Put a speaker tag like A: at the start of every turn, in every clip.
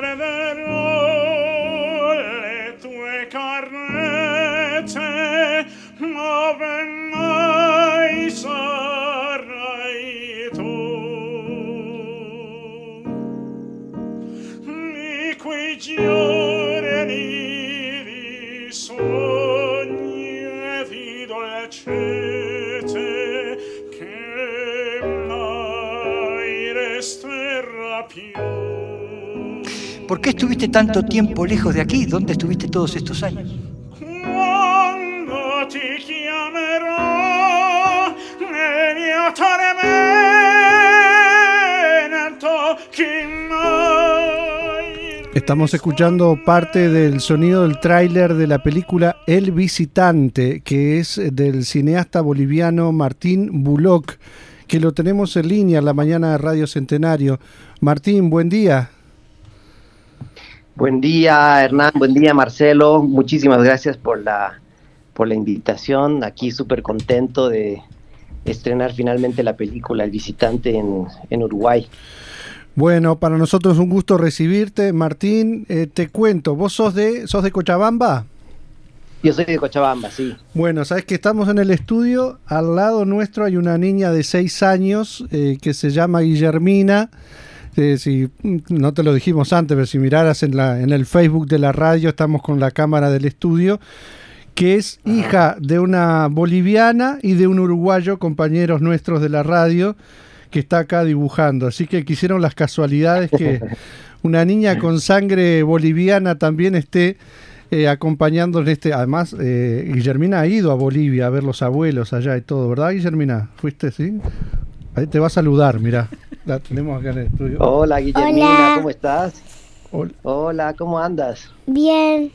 A: guarderò le tue carnezze,
B: ¿Por qué estuviste tanto tiempo lejos de aquí? ¿Dónde estuviste todos estos años?
C: Estamos escuchando parte del sonido del tráiler de la película El Visitante, que es del cineasta boliviano Martín Bullock, que lo tenemos en línea en la mañana de Radio Centenario. Martín, buen día.
D: Buen día, Hernán. Buen día, Marcelo. Muchísimas gracias por la, por la invitación. Aquí súper contento de estrenar finalmente la película El Visitante en, en Uruguay.
C: Bueno, para nosotros un gusto recibirte. Martín, eh, te cuento, ¿vos sos de, sos de Cochabamba?
D: Yo soy de Cochabamba, sí.
C: Bueno, sabes que estamos en el estudio, al lado nuestro hay una niña de seis años eh, que se llama Guillermina. Eh, si mm, no te lo dijimos antes, pero si miraras en, la, en el Facebook de la radio, estamos con la cámara del estudio, que es hija de una boliviana y de un uruguayo, compañeros nuestros de la radio, que está acá dibujando. Así que quisieron las casualidades que una niña con sangre boliviana también esté eh, acompañando en este. Además, eh, Guillermina ha ido a Bolivia a ver los abuelos allá y todo, ¿verdad, Guillermina? ¿Fuiste, sí? Ahí te va a saludar, mira. La tenemos acá en el estudio.
D: Hola, Guillermina,
E: Hola.
D: ¿cómo estás?
C: Hola.
D: Hola, ¿cómo andas?
E: Bien,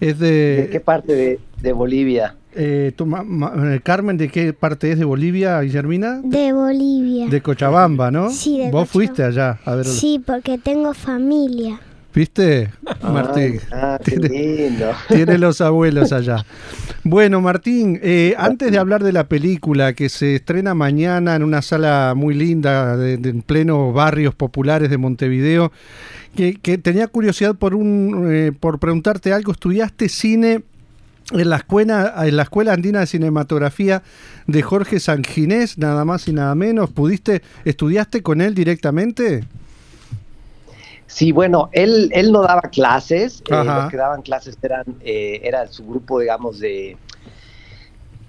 C: Es
D: ¿De qué
C: de.
D: parte de, de Bolivia?
C: eh, tu ma- ma- Carmen, ¿de qué parte es de Bolivia, Guillermina?
E: de Bolivia.
C: De Cochabamba, ¿no?
E: Sí, de
C: Vos
E: Cochabamba.
C: fuiste allá a ver.
E: Sí, porque tengo familia.
C: ¿Viste, Martín?
D: Ah, qué
C: Tiene-
D: lindo.
C: Tiene los abuelos allá. Bueno, Martín, eh, antes de hablar de la película que se estrena mañana en una sala muy linda de, de- en pleno barrios populares de Montevideo, que, que tenía curiosidad por un eh, por preguntarte algo. ¿Estudiaste cine en la escuela en la escuela andina de cinematografía de Jorge Sanginés, nada más y nada menos? ¿Pudiste estudiaste con él directamente?
D: Sí, bueno, él, él no daba clases, eh, los que daban clases eran, eh, era su grupo, digamos, de,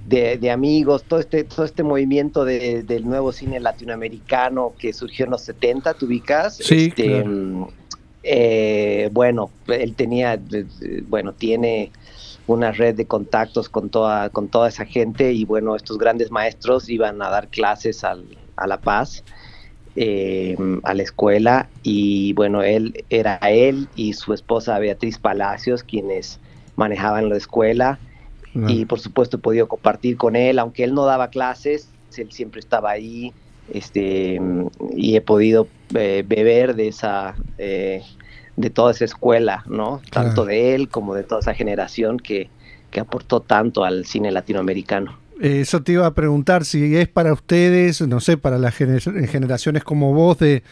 D: de, de amigos, todo este, todo este movimiento de- del nuevo cine latinoamericano que surgió en los 70, ¿te ubicas?
C: Sí,
D: Este,
C: claro.
D: eh, bueno, él tenía, eh, bueno, tiene una red de contactos con toda, con toda esa gente y bueno, estos grandes maestros iban a dar clases al- a La Paz eh, a la escuela y bueno, él era él y su esposa Beatriz Palacios quienes manejaban la escuela y por supuesto he podido compartir con él, aunque él no daba clases, él siempre estaba ahí este, y he podido eh, beber de esa... eh, de toda esa escuela, ¿no? Tanto de él como de toda esa generación que, que aportó tanto al cine latinoamericano.
C: Eh, Eso te iba a preguntar si es para ustedes, no sé, para las gener- generaciones como vos de,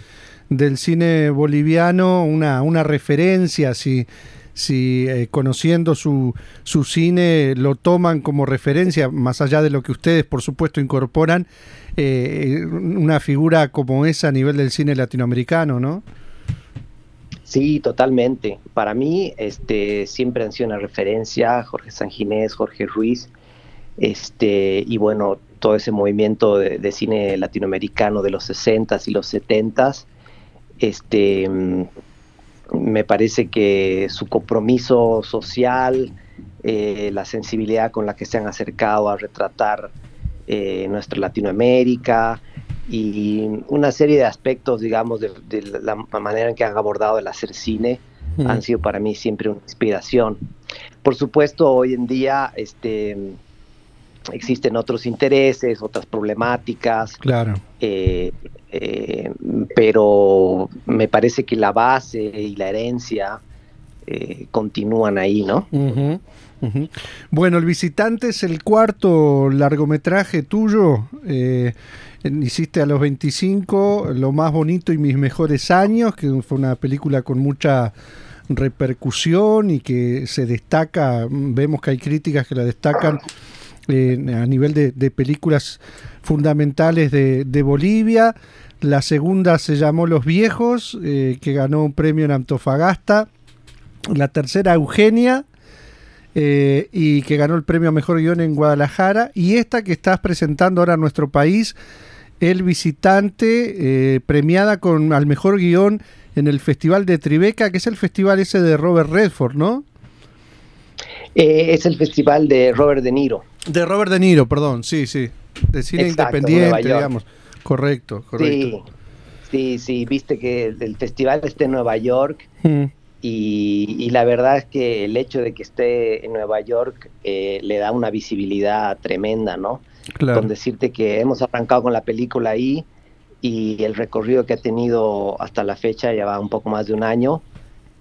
C: del cine boliviano, una, una referencia, si, si eh, conociendo su, su cine lo toman como referencia, más allá de lo que ustedes, por supuesto, incorporan, eh, una figura como esa a nivel del cine latinoamericano, ¿no?
D: Sí, totalmente. Para mí, este, siempre han sido una referencia, Jorge Sanginés, Jorge Ruiz, este, y bueno, todo ese movimiento de, de cine latinoamericano de los 60s y los 70s, este, mm, me parece que su compromiso social, eh, la sensibilidad con la que se han acercado a retratar eh, nuestra Latinoamérica, y una serie de aspectos, digamos, de, de la manera en que han abordado el hacer cine
C: Mm.
D: han sido para mí siempre una inspiración. Por supuesto, hoy en día este, existen otros intereses, otras problemáticas,
C: Claro.
D: eh, eh, pero me parece que la base y la herencia eh, continúan ahí, ¿no?
C: Ujú. Bueno, El Visitante es el cuarto largometraje tuyo. Eh, hiciste a los 25 Lo más bonito y mis mejores años, que fue una película con mucha repercusión y que se destaca, vemos que hay críticas que la destacan eh, a nivel de, películas fundamentales de, Bolivia. La segunda se llamó Los Viejos, eh, que ganó un premio en Antofagasta. La tercera, Eugenia, eh, y que ganó el premio a Mejor Guión en Guadalajara. Y esta que estás presentando ahora en nuestro país, El Visitante, premiada con al Mejor Guión en el Festival de Tribeca, que es el festival ese de Robert Redford, ¿no?
D: es el festival de Robert De Niro.
C: De Robert De Niro, perdón, sí, sí. De cine independiente, digamos. Correcto, correcto.
D: Sí, sí, viste que el festival está en Nueva York mm. y, la verdad es que el hecho de que esté en Nueva York eh, le da una visibilidad tremenda, ¿no? Claro. Con decirte que hemos arrancado con la película ahí y el recorrido que ha tenido hasta la fecha, ya va un poco más de un año,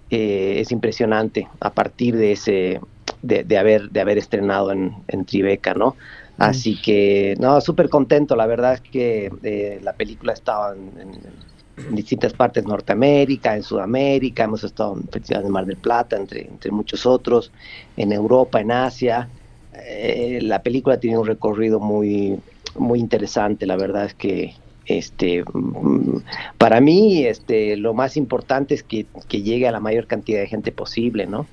D: eh, es impresionante a partir de ese de, haber, de haber estrenado en, Tribeca, ¿no? Mm. Así que, no, súper contento. La verdad es que eh, la película estaba en, distintas partes de Norteamérica, en Sudamérica, hemos estado en Festival de Mar del Plata, entre, entre muchos otros, en Europa, en Asia. Eh, la película tiene un recorrido muy, muy interesante. La verdad es que este para mí este lo más importante es que, llegue a la mayor cantidad de gente posible no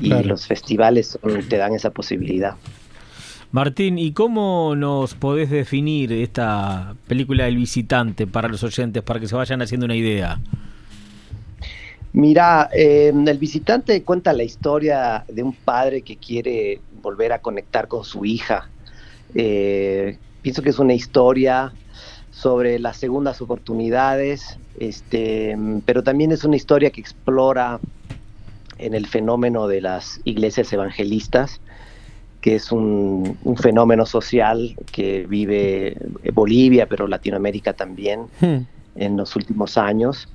D: y los festivales te dan esa posibilidad
F: Martín, ¿y cómo nos podés definir esta película El visitante para los oyentes, para que se vayan haciendo una idea?
D: Mira, eh, El visitante cuenta la historia de un padre que quiere volver a conectar con su hija. Eh, pienso que es una historia sobre las segundas oportunidades, este, pero también es una historia que explora en el fenómeno de las iglesias evangelistas, que es un, fenómeno social que vive Bolivia, pero Latinoamérica también hmm. en los últimos años.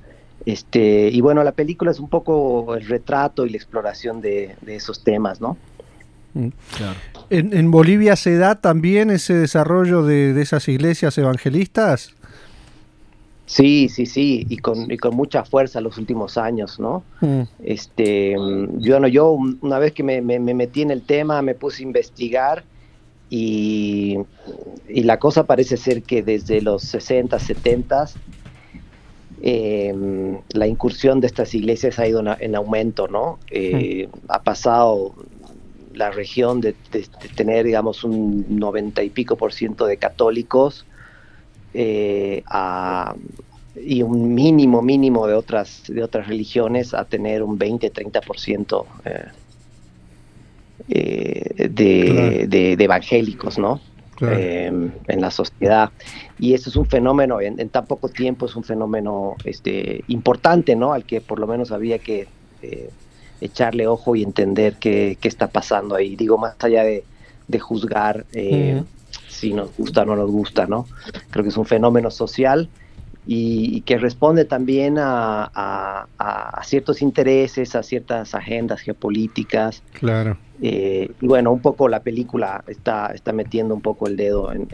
D: Este, y bueno, la película es un poco el retrato y la exploración de, esos temas, ¿no?
C: Hmm. Claro. ¿En, Bolivia se da también ese desarrollo de, esas iglesias evangelistas?
D: Sí, sí, sí, y con, con mucha fuerza los últimos años, ¿no? Mm. Este, yo no, yo una vez que me, metí en el tema, me puse a investigar y, la cosa parece ser que desde los 60, 70 em, la incursión de estas iglesias ha ido en, aumento, ¿no? Eh, mm. Ha pasado la región de, tener, digamos, un noventa y pico por ciento de católicos eh, y un mínimo, mínimo de otras, de otras religiones a tener un 20, 30 por ciento eh, eh, de, evangélicos, ¿no? en la sociedad. Y eso es un fenómeno, en, tan poco tiempo es un fenómeno este, importante, ¿no? Al que por lo menos había que echarle ojo y entender qué, está pasando ahí. Digo, más allá de, juzgar eh, si nos gusta o no nos gusta, ¿no? Creo que es un fenómeno social y, que responde también a, ciertos intereses, a ciertas agendas geopolíticas.
C: Claro.
D: Eh, y bueno, un poco la película está, está metiendo un poco el dedo en,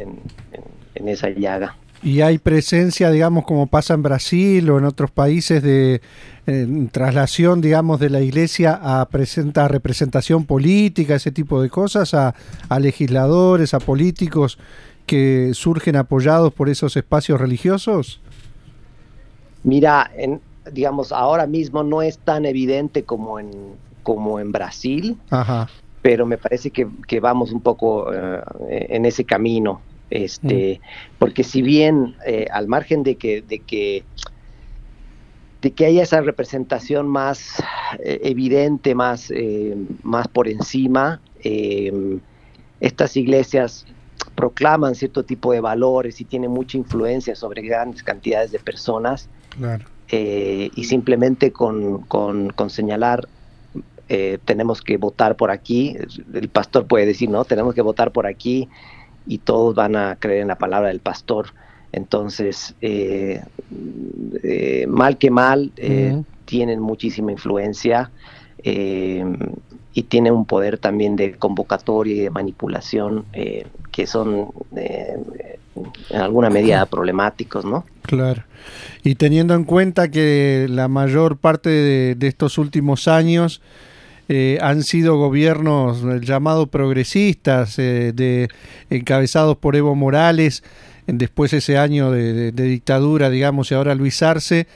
D: en esa llaga.
C: ¿Y hay presencia, digamos, como pasa en Brasil o en otros países, de traslación, digamos, de la iglesia a presenta, representación política, ese tipo de cosas, a, legisladores, a políticos que surgen apoyados por esos espacios religiosos?
D: Mira, en, digamos, ahora mismo no es tan evidente como en, como en Brasil, pero me parece que, vamos un poco eh, en ese camino. Este, mm. porque si bien eh, al margen de que, de que de que haya esa representación más eh, evidente, más, eh, más por encima, estas iglesias proclaman cierto tipo de valores y tienen mucha influencia sobre grandes cantidades de personas. y simplemente con, con, con señalar tenemos que votar por aquí, el pastor puede decir, no, tenemos que votar por aquí, y todos van a creer en la palabra del pastor. Entonces, eh, eh, mal que mal, eh, tienen muchísima influencia y, y tiene un poder también de convocatoria y de manipulación eh, que son eh, en alguna medida problemáticos, ¿no?
C: Claro. Y teniendo en cuenta que la mayor parte de, estos últimos años eh, han sido gobiernos llamados progresistas, de, encabezados por Evo Morales, después ese año de, dictadura, digamos, y ahora Luis Arce,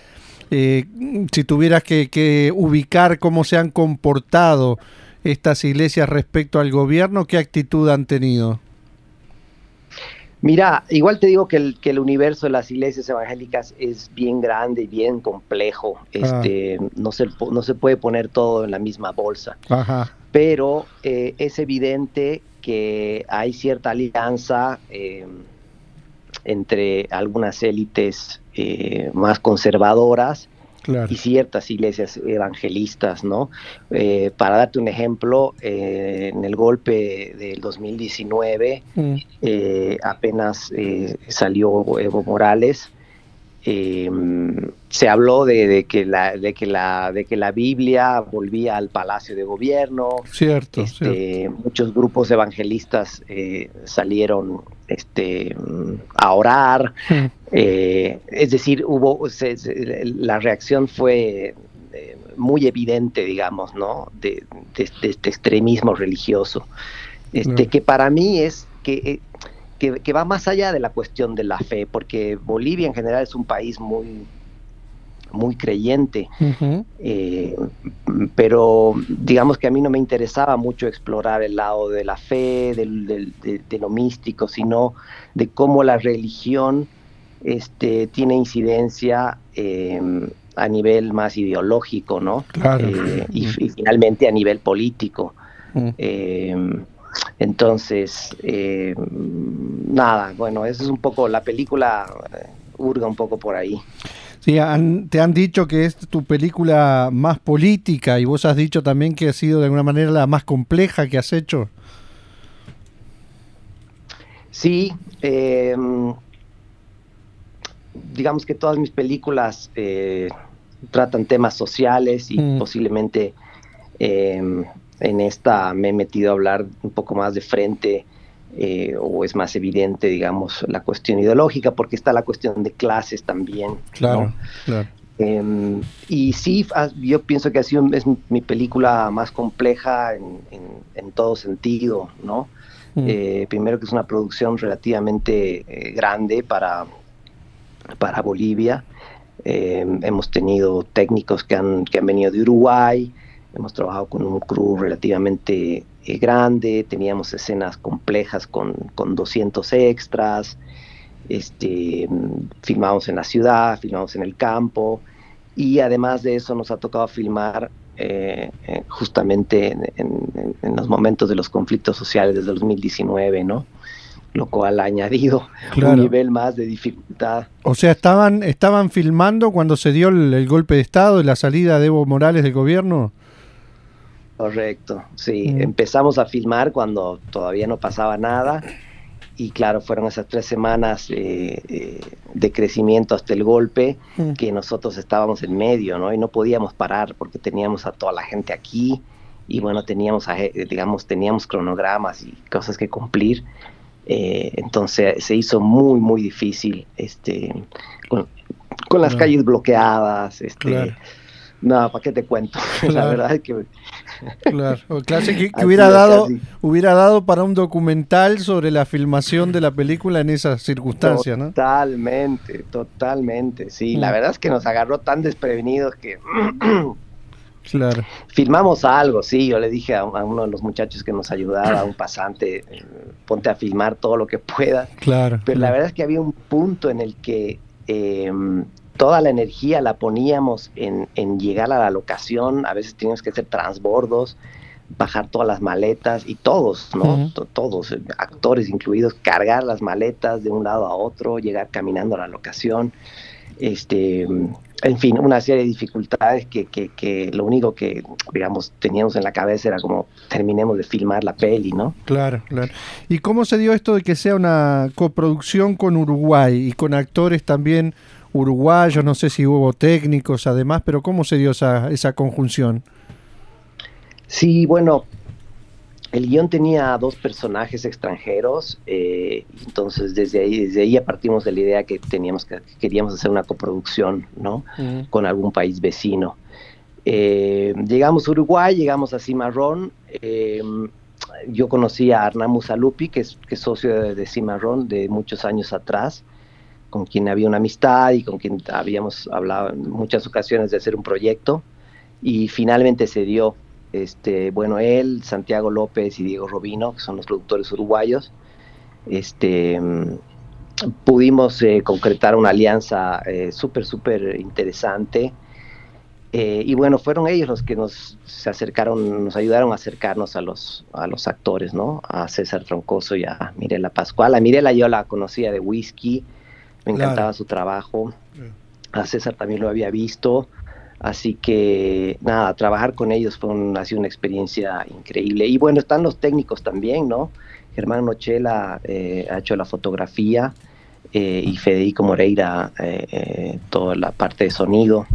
C: si tuvieras que, que ubicar cómo se han comportado estas iglesias respecto al gobierno, ¿qué actitud han tenido?
D: Mira, igual te digo que el, que el universo de las iglesias evangélicas es bien grande y bien complejo. Ah. Este, no, se, no se puede poner todo en la misma bolsa. Pero eh, es evidente que hay cierta alianza eh, entre algunas élites eh, más conservadoras y ciertas iglesias evangelistas, ¿no? Eh, para darte un ejemplo, eh, en el golpe del 2019 mm. eh, apenas salió Evo Morales. Se habló de, que la, de, que la, de que la Biblia volvía al Palacio de Gobierno.
C: Cierto.
D: Este, muchos grupos evangelistas salieron este, a orar. Hmm. Eh, es decir, hubo la reacción fue eh, muy evidente, digamos, ¿no? De, este extremismo religioso, este, que para mí es que, que, va más allá de la cuestión de la fe, porque Bolivia en general es un país muy muy creyente, eh, pero digamos que a mí no me interesaba mucho explorar el lado de la fe, de, lo místico, sino de cómo la religión este, tiene incidencia em, a nivel más ideológico, ¿no? Eh, y, finalmente a nivel político. Em, entonces, em, nada, bueno, eso es un poco, la película eh, hurga un poco por ahí.
C: Sí, te han dicho que es tu película más política y vos has dicho también que ha sido de alguna manera la más compleja que has hecho.
D: Sí, em, digamos que todas mis películas eh, tratan temas sociales y mm. posiblemente em, en esta me he metido a hablar un poco más de frente eh, o es más evidente, digamos, la cuestión ideológica, porque está la cuestión de clases también.
C: Claro, claro.
D: Em, y sí, yo pienso que ha sido es mi película más compleja en, todo sentido, ¿no? Mm. Eh, primero que es una producción relativamente eh, grande para, para Bolivia. Em, hemos tenido técnicos que han, que han venido de Uruguay, hemos trabajado con un crew relativamente eh, grande, teníamos escenas complejas con, con 200 extras, este, filmamos en la ciudad, filmamos en el campo y además de eso nos ha tocado filmar eh, eh, justamente en, los momentos de los conflictos sociales desde 2019, ¿no? Lo cual ha añadido un nivel más de dificultad.
C: O sea, estaban, estaban filmando cuando se dio el golpe de Estado y la salida de Evo Morales del gobierno.
D: Correcto, sí. Mm. Empezamos a filmar cuando todavía no pasaba nada y claro, fueron esas tres semanas eh, eh, de crecimiento hasta el golpe mm. que nosotros estábamos en medio, ¿no? Y no podíamos parar porque teníamos a toda la gente aquí y bueno, teníamos, digamos, teníamos cronogramas y cosas que cumplir. Eh, entonces se hizo muy, muy difícil, este, con, las calles bloqueadas, este... No, ¿para qué te cuento? La verdad es que
C: Claro, clase que, hubiera dado hubiera dado para un documental sobre la filmación de la película en esas circunstancias,
D: ¿no? Totalmente, totalmente, sí. La mm. verdad es que nos agarró tan desprevenidos que
C: Claro.
D: Filmamos algo, sí. Yo le dije a, uno de los muchachos que nos ayudara, a un pasante, eh, ponte a filmar todo lo que puedas.
C: Claro.
D: Pero la verdad es que había un punto en el que em, toda la energía la poníamos en, llegar a la locación, a veces teníamos que hacer transbordos, bajar todas las maletas y todos, ¿no? Todos, actores incluidos, cargar las maletas de un lado a otro, llegar caminando a la locación, este, en fin, una serie de dificultades que, que, que lo único que, digamos, teníamos en la cabeza era como terminemos de filmar la peli, ¿no?
C: Claro, claro. ¿Y cómo se dio esto de que sea una coproducción con Uruguay y con actores también uruguayos, no sé si hubo técnicos además, pero ¿cómo se dio esa, esa conjunción?
D: Sí, bueno, el guion tenía dos personajes extranjeros, eh, entonces desde ahí, desde ahí partimos de la idea que teníamos que, queríamos hacer una coproducción, ¿no? Con algún país vecino. Eh, llegamos a Uruguay, llegamos a Cimarrón. Eh, yo conocí a Arnam Musalupi, que es, que socio de, de, Cimarrón de muchos años atrás, con quien había una amistad y con quien habíamos hablado en muchas ocasiones de hacer un proyecto. Y finalmente se dio. Este, bueno, él, Santiago López y Diego Robino, que son los productores uruguayos, este, pudimos eh, concretar una alianza eh, súper, súper interesante. Eh, y bueno, fueron ellos los que nos se acercaron, nos ayudaron a acercarnos a los, a los actores, ¿no? A César Troncoso y a Mirela Pascual. A Mirela yo la conocía de whisky, me encantaba claro. su trabajo. A César también lo había visto. Así que nada, trabajar con ellos fue un, ha sido una experiencia increíble. Y bueno, están los técnicos también, ¿no? Germán Nochela eh, ha hecho la fotografía eh, y Federico Moreira eh, toda la parte de sonido.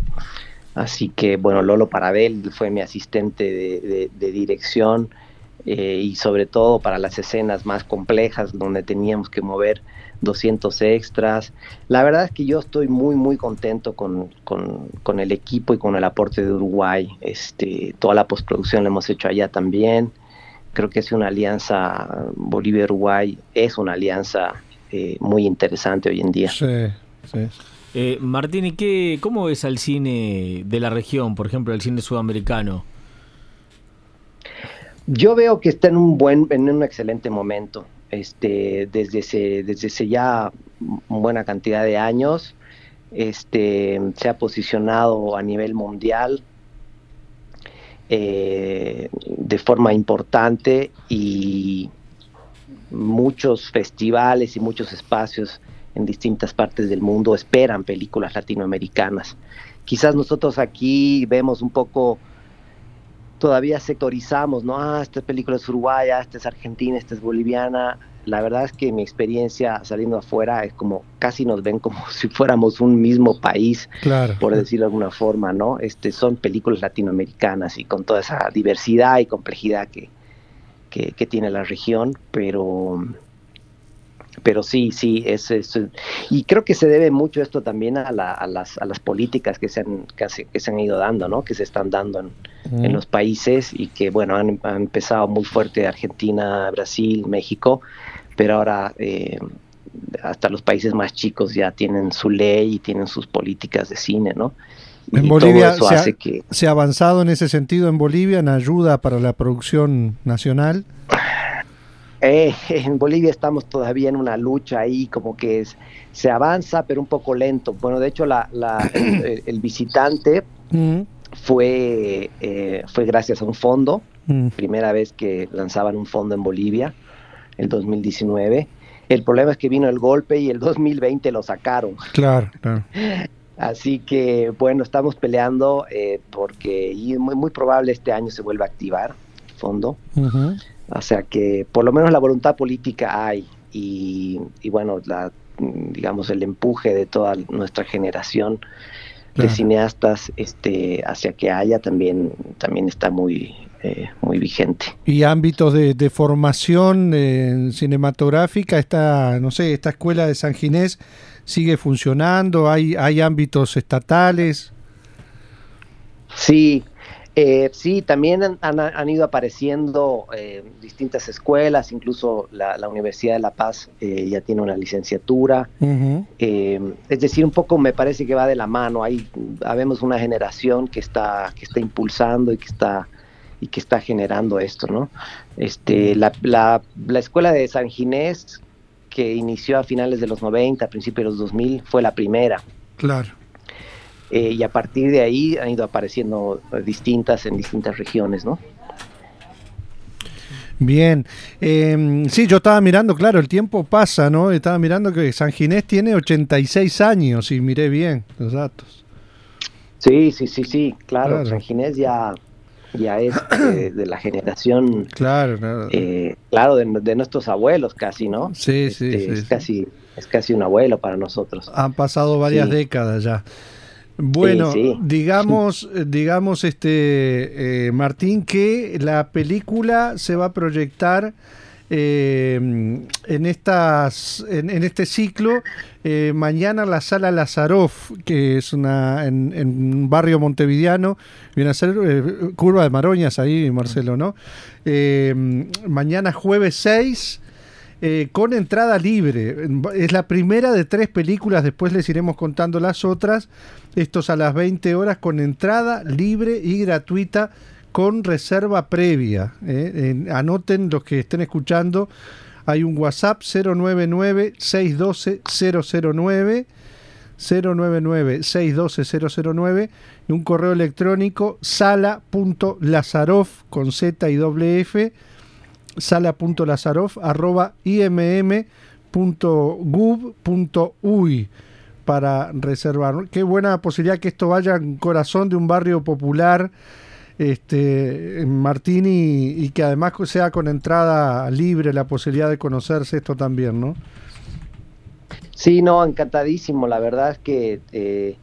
D: Así que bueno, Lolo Parabel fue mi asistente de, de, de dirección y sobre todo para las escenas más complejas donde teníamos que mover 200 extras. La verdad es que yo estoy muy, muy contento con, con, con, el equipo y con el aporte de Uruguay. Este, toda la postproducción la hemos hecho allá también. Creo que es una alianza Bolivia-Uruguay, es una alianza eh, muy interesante hoy en día.
C: Sí, sí.
F: Eh, Martín, ¿y qué, cómo ves al cine de la región, por ejemplo, el cine sudamericano?
D: Yo veo que está en un buen, en un excelente momento este, desde, ese, desde ese ya buena cantidad de años, este, se ha posicionado a nivel mundial eh, de forma importante y muchos festivales y muchos espacios en distintas partes del mundo esperan películas latinoamericanas. Quizás nosotros aquí vemos un poco todavía sectorizamos, ¿no? Ah, esta película es uruguaya, esta es argentina, esta es boliviana. La verdad es que mi experiencia saliendo afuera es como casi nos ven como si fuéramos un mismo país,
C: claro.
D: por decirlo de alguna forma, ¿no? Este, son películas latinoamericanas y con toda esa diversidad y complejidad que, que, que tiene la región, pero pero sí, sí, es, es, y creo que se debe mucho esto también a, la, a, las, a las políticas que se, han, que, se, que se han ido dando, ¿no? que se están dando en, mm. en los países y que, bueno, han, han, empezado muy fuerte Argentina, Brasil, México, pero ahora eh, hasta los países más chicos ya tienen su ley y tienen sus políticas de cine, ¿no?
C: En y Bolivia se ha, que... se ha avanzado en ese sentido en Bolivia, en ayuda para la producción nacional.
D: Eh, en Bolivia estamos todavía en una lucha ahí, como que es, se avanza, pero un poco lento. Bueno, de hecho, la, la, el, el, visitante mm. Fue, eh, fue gracias a un fondo, mm. primera vez que lanzaban un fondo en Bolivia, el 2019. El problema es que vino el golpe y el 2020 lo sacaron.
C: Claro, claro.
D: Así que, bueno, estamos peleando eh, porque y muy, muy probable este año se vuelva a activar el fondo. Uh -huh. O sea que por lo menos la voluntad política hay y, y bueno, la, digamos el empuje de toda nuestra generación claro. de cineastas este, hacia que haya también, también está muy, eh, muy vigente.
C: Y ámbitos de, de formación eh, cinematográfica, esta, no sé, esta escuela de San Ginés sigue funcionando, hay, hay ámbitos estatales.
D: Sí, eh, sí, también han, han, han ido apareciendo eh, distintas escuelas, incluso la, la, Universidad de La Paz eh, ya tiene una licenciatura. Uh -huh. es decir, un poco me parece que va de la mano. Ahí habemos una generación que está, que está impulsando y que está y que está generando esto, ¿no? Este, la, la, la escuela de San Ginés, que inició a finales de los 90, a principios de los 2000, fue la primera.
C: Claro.
D: Eh, y a partir de ahí han ido apareciendo distintas en distintas regiones, ¿no?
C: Bien, eh, sí, yo estaba mirando, claro, el tiempo pasa, ¿no? Estaba mirando que San Ginés tiene 86 años y miré bien los datos.
D: Sí, sí, sí, sí, claro, claro. San Ginés ya, ya es eh, de la generación,
C: claro, claro,
D: eh, claro de, de, nuestros abuelos casi, ¿no?
C: Sí, sí,
D: este,
C: sí,
D: es
C: sí.
D: casi, es casi un abuelo para nosotros.
C: Han pasado varias sí. décadas ya. Bueno,
D: Sí, sí.
C: digamos, eh, digamos, este eh, Martín, que la película se va a proyectar eh, en estas, en, en este ciclo eh, mañana en la sala Lazaroff, que es una en, en un barrio montevideano, viene a ser eh, curva de Maroñas ahí, Marcelo, ¿no? Eh, mañana jueves 6. Eh, con entrada libre. Es la primera de tres películas, después les iremos contando las otras. Estos a las 20 horas con entrada libre y gratuita con reserva previa. eh. En- anoten los que estén escuchando. Hay un WhatsApp 099-612-009. 099-612-009 y un correo electrónico sala.lazarov con Z y doble sala.lazarov arroba imm.gub.uy para reservar. Qué buena posibilidad que esto vaya en corazón de un barrio popular, este, en Martín, y, que además sea con entrada libre la posibilidad de conocerse esto también, ¿no?
D: Sí, no, encantadísimo. La verdad es que eh,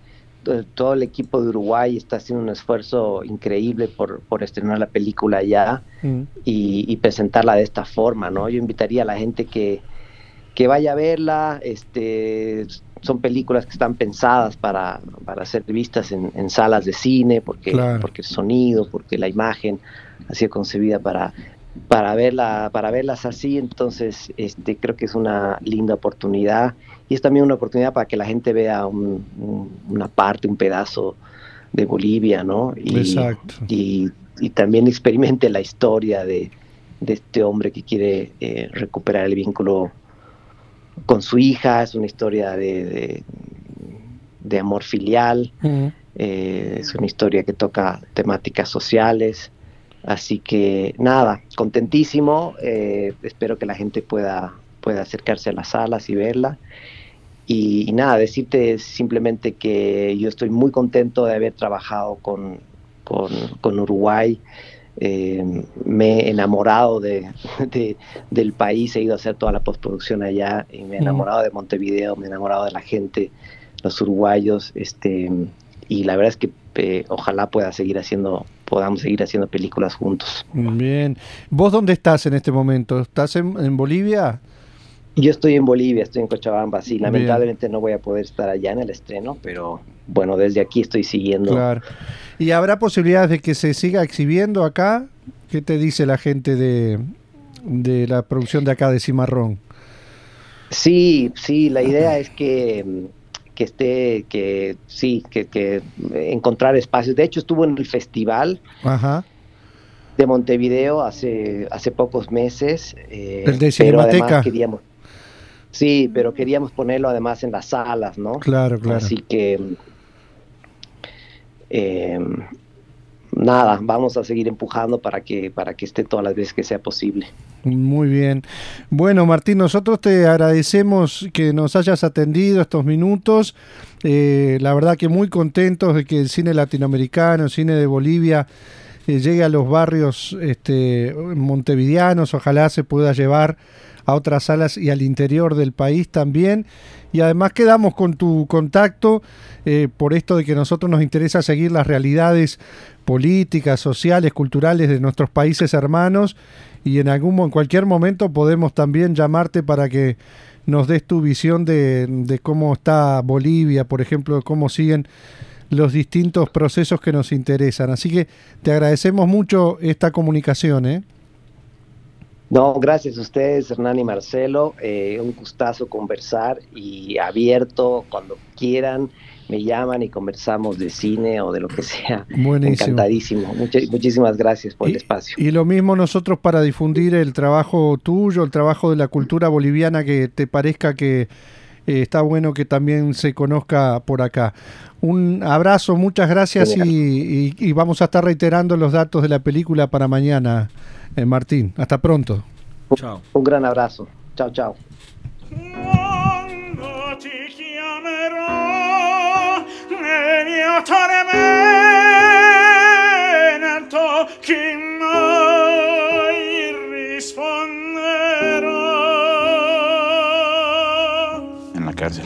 D: todo el equipo de Uruguay está haciendo un esfuerzo increíble por, por estrenar la película ya
C: Mm.
D: y, y presentarla de esta forma, ¿no? Yo invitaría a la gente que, que vaya a verla. Este, son películas que están pensadas para, para ser vistas en, en salas de cine, porque,
C: Claro.
D: porque el sonido, porque la imagen ha sido concebida para, para, verla, para verlas así. Entonces, este, creo que es una linda oportunidad y es también una oportunidad para que la gente vea un- un- una parte, un pedazo de Bolivia, ¿no? Y,
C: Exacto.
D: y, y también experimente la historia de, de este hombre que quiere eh, recuperar el vínculo con su hija, es una historia de, de, de amor filial, eh, es una historia que toca temáticas sociales, así que nada, contentísimo, eh, espero que la gente pueda, pueda acercarse a las salas y verla. Y, y nada, decirte simplemente que yo estoy muy contento de haber trabajado con, con, con Uruguay. Eh, me he enamorado de, de- del país, he ido a hacer toda la postproducción allá y me he enamorado de Montevideo, me he enamorado de la gente, los uruguayos, este, y la verdad es que eh, ojalá pueda seguir haciendo, podamos seguir haciendo películas juntos.
C: Bien. ¿Vos dónde estás en este momento? ¿Estás en, en Bolivia?
D: Yo estoy en Bolivia, estoy en Cochabamba, sí,
C: Bien.
D: lamentablemente no voy a poder estar allá en el estreno, pero bueno, desde aquí estoy siguiendo.
C: Claro. ¿Y habrá posibilidades de que se siga exhibiendo acá? ¿Qué te dice la gente de, de la producción de acá de Cimarrón?
D: Sí, sí, la idea es que, que esté, que sí, que, que encontrar espacios. De hecho, estuvo en el festival
C: Ajá.
D: de Montevideo hace, hace pocos meses. eh,
C: El de
D: pero además
C: Cinemateca.
D: queríamos, sí, pero queríamos ponerlo además en las salas, ¿no?
C: Claro, claro.
D: Así que eh, nada, vamos a seguir empujando para que para que esté todas las veces que sea posible.
C: Muy bien. Bueno, Martín, nosotros te agradecemos que nos hayas atendido estos minutos. Eh, la verdad que muy contentos de que el cine latinoamericano, el cine de Bolivia, eh, llegue a los barrios este, montevideanos. Ojalá se pueda llevar a otras salas y al interior del país también. Y además quedamos con tu contacto eh, por esto de que a nosotros nos interesa seguir las realidades políticas, sociales, culturales de nuestros países hermanos y en algún en cualquier momento podemos también llamarte para que nos des tu visión de, de cómo está Bolivia, por ejemplo, cómo siguen los distintos procesos que nos interesan. Así que te agradecemos mucho esta comunicación. ¿eh?
D: No, gracias a ustedes, Hernán y Marcelo. eh, un gustazo conversar y abierto cuando quieran. Me llaman y conversamos de cine o de lo que sea.
C: Buenísimo.
D: Encantadísimo. Mucha- muchísimas gracias por el espacio.
C: Y lo mismo nosotros para difundir el trabajo tuyo, el trabajo de la cultura boliviana que te parezca que eh, está bueno que también se conozca por acá. Un abrazo, muchas gracias y, y- y vamos a estar reiterando los datos de la película para mañana, eh, Martín. Hasta pronto.
F: Chao.
D: Un gran abrazo. Chao, chao.
A: Chi mai?
G: Cárcel.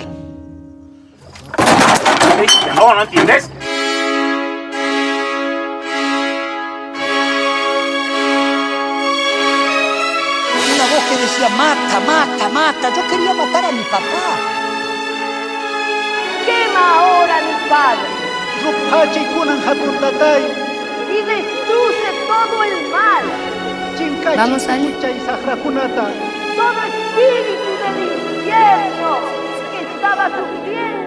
A: No, ¿no entiendes?
B: Una voz que decía, mata, mata, mata. Yo quería matar a mi papá.
G: Quema ahora a mi padre y destruye todo el mal,
H: Vamos,
G: todo espíritu del infierno esa redentor.